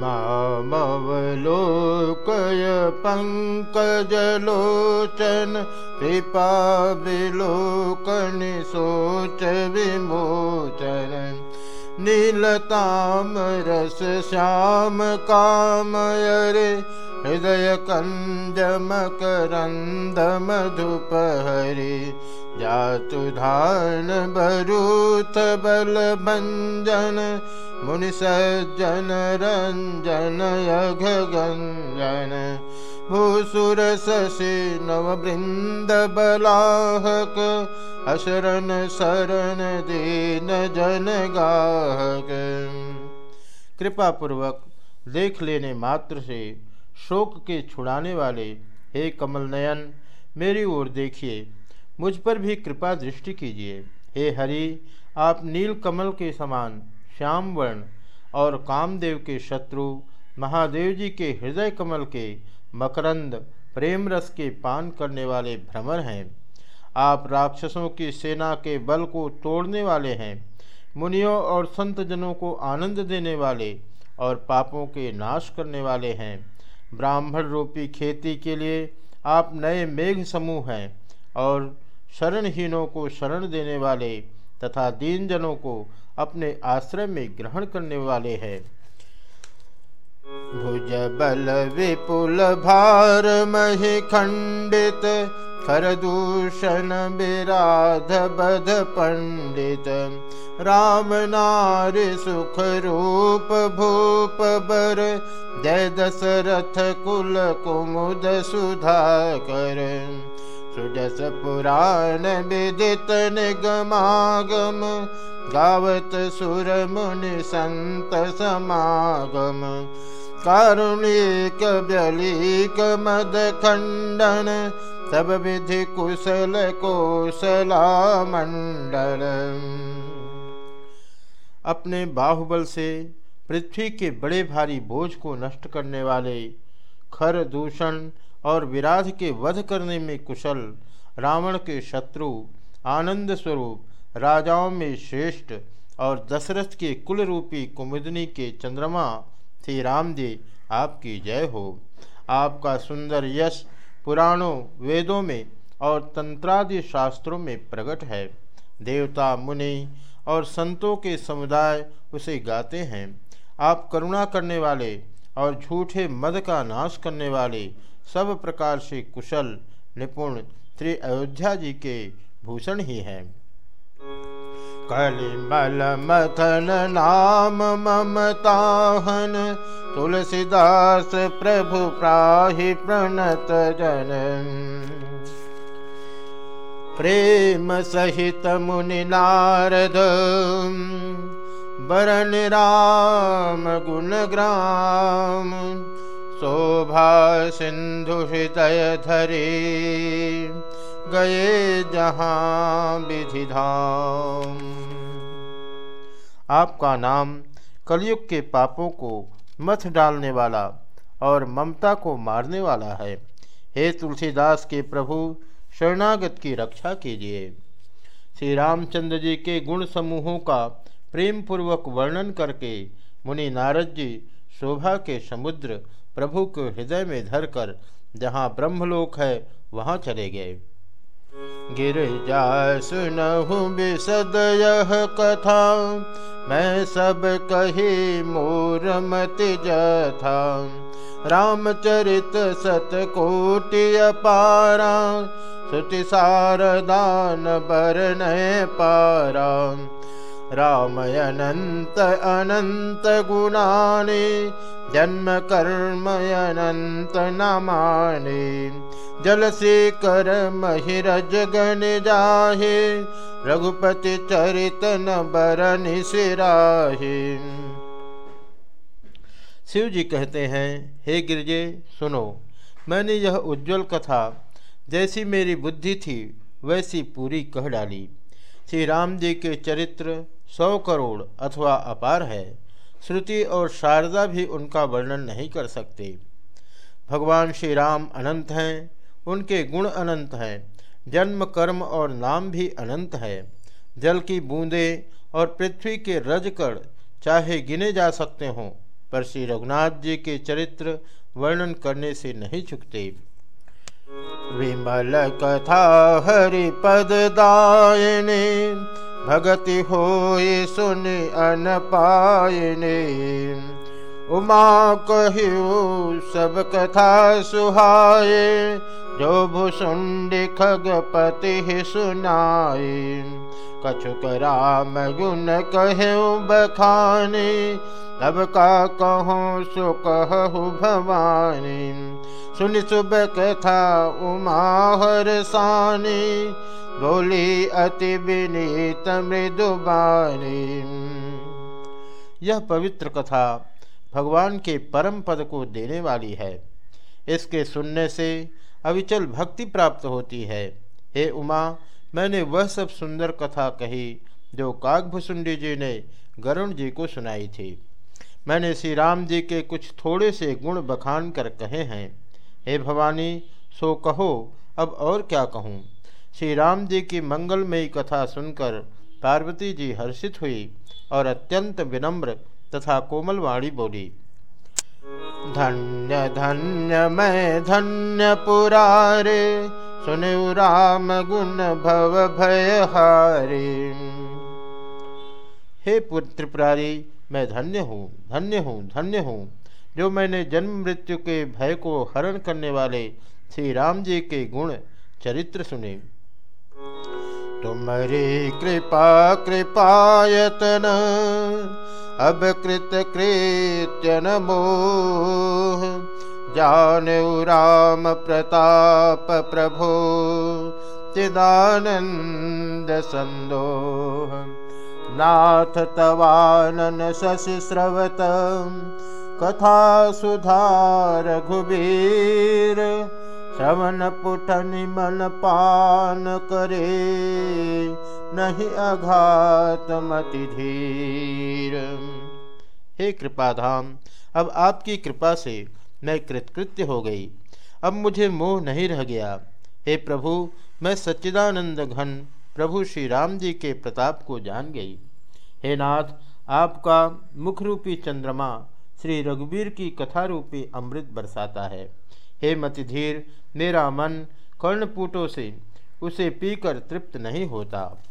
मामवलोकय पङ्कजलोचन कृपा विलोकनि सोच विमोचन नीलताम रस श्याम कामयरे हृदय कञ्ज मकरन्द मधुपहरि जातु धान भरूथ बल भञ्जन मुनि सज्जन रञ्जन यघगञ्जन भूसुर शशि नववृन्द बलाहक अशरण शरण दीन जन गाहक। कृपा पूर्वक देख लेने मात्र से शोक के छुड़ाने वाले हे कमल नयन मेरी ओर देखिए। मुझ पर भी कृपा दृष्टि कीजिए। हे हरि, आप नील कमल के समान श्याम वर्ण और कामदेव के शत्रु, महादेव जी के हृदय कमल के मकरंद, प्रेम रस के पान करने वाले भ्रमर हैं। आप राक्षसों की सेना के बल को तोड़ने वाले हैं, मुनियों और संत जनों को आनंद देने वाले और पापों के नाश करने वाले हैं। ब्राह्मण रूपी खेती के लिए आप नए मेघ समूह हैं और शरणहीनों को शरण देने वाले तथा दीनजनों को अपने आश्रय में ग्रहण करने वाले हैं। भुज बल विपुल भार महि खंडित खरदूषण विराध बध पंडित। राम नारी सुख रूप भूप बर, जय दशरथ कुल कुमुद सुधाकर। सुजस पुराण विदित निगमागम, गावत सुर मुनि संत समागम। कारुणिक व्यलिक मद खंडन सब विधि कुशल कोशला मंडल अपने बाहुबल से पृथ्वी के बड़े भारी बोझ को नष्ट करने वाले खर दूषण और विराध के वध करने में कुशल, रावण के शत्रु, आनंद स्वरूप, राजाओं में श्रेष्ठ और दशरथ के कुल रूपी कुमुदनी के चंद्रमा, श्री राम जी आपकी जय हो। आपका सुंदर यश पुराणों, वेदों में और तंत्रादि शास्त्रों में प्रकट है। देवता, मुनि और संतों के समुदाय उसे गाते हैं। आप करुणा करने वाले और झूठे मद का नाश करने वाले सब प्रकार से कुशल, निपुण श्री अयोध्या जी के भूषण ही हैं। कलिमल मथन नाम ममताहन तुलसीदास प्रभु प्राहि प्रणत जन। प्रेम सहित मुनि नारद, बरन राम गुणग्राम शोभा सिंधु हृदय धरे, गए जहाँ विधिधाम आपका नाम कलयुग के पापों को मथ डालने वाला और ममता को मारने वाला है। हे तुलसीदास के प्रभु, शरणागत की रक्षा कीजिए। श्री रामचंद्र जी के गुण समूहों का प्रेम पूर्वक वर्णन करके मुनि नारद जी शोभा के समुद्र प्रभु को हृदय में धरकर जहाँ ब्रह्मलोक है, वहाँ चले गए। गिर जा सुनहु बिसद यह कथा, मैं सब कही मोर मत जथा। रामचरित सत कोटि अपारा सुति सारदान बर पारा। रामयनन्त अनन्त गुणानि जन्म कर्म अनन्त नमानि। जलसी कर महिरज गण जाहे रघुपति चरित न बरनि सिराहे शिव जी कहते हैं, हे गिरजे, सुनो, मैंने यह उज्जवल कथा, जैसी मेरी बुद्धि थी, वैसी पूरी कह डाली। श्री राम जी के चरित्र सौ करोड़ अथवा अपार है, श्रुति और शारदा भी उनका वर्णन नहीं कर सकते। भगवान श्री राम अनंत हैं, उनके गुण अनंत हैं, जन्म, कर्म और नाम भी अनंत है। जल की बूंदें और पृथ्वी के रजकण चाहे गिने जा सकते हों, पर श्री रघुनाथ जी के चरित्र वर्णन करने से नहीं चुकते विमल कथा हरि पद दायने भगति हो सुन अन पायने। उमा कहो सब कथा सुहाए, जो भुसुंड खगपति सुनाए। कछुक राम गुण कहे बखानी, अब का कहो सो कहु भवानी। सुन सुब कथा उमा हर सानी, बोली अति विनीत मृदुबानी यह पवित्र कथा भगवान के परम पद को देने वाली है। इसके सुनने से अविचल भक्ति प्राप्त होती है। हे उमा, मैंने वह सब सुंदर कथा कही जो काकभुसुंडी जी ने गरुण जी को सुनाई थी। मैंने श्री राम जी के कुछ थोड़े से गुण बखान कर कहे हैं। हे भवानी, सो कहो, अब और क्या कहूँ? श्री राम जी की मंगलमयी कथा सुनकर पार्वती जी हर्षित हुई और अत्यंत विनम्र तथा कोमल वाणी बोली, धन्य धन्य, मैं धन्य पुरारे सुने राम गुण भव भय हारे हे पुत्री मैं धन्य हूँ धन्य हूँ धन्य हूँ। जो मैंने जन्म मृत्यु के भय को हरण करने वाले श्री राम जी के गुण चरित्र सुने। तुम्हारी कृपा कृपायतन, अब कृत कृत्य मोह। जान राम प्रताप प्रभो, चिदानंद संदोह। नाथ तवानन शशि स्रवत कथा सुधार घुबीर श्रवण पुठन मन पान करे। नहीं अघात मति धीर। हे कृपाधाम, अब आपकी कृपा से मैं कृतकृत्य हो गई। अब मुझे मोह नहीं रह गया। हे प्रभु, मैं सच्चिदानंद घन प्रभु श्री राम जी के प्रताप को जान गई। हे नाथ, आपका मुखरूपी चंद्रमा श्री रघुवीर की कथा रूपी अमृत बरसाता है। हे मतिधीर, मेरा मन कर्णपूटों से, उसे पीकर तृप्त नहीं होता।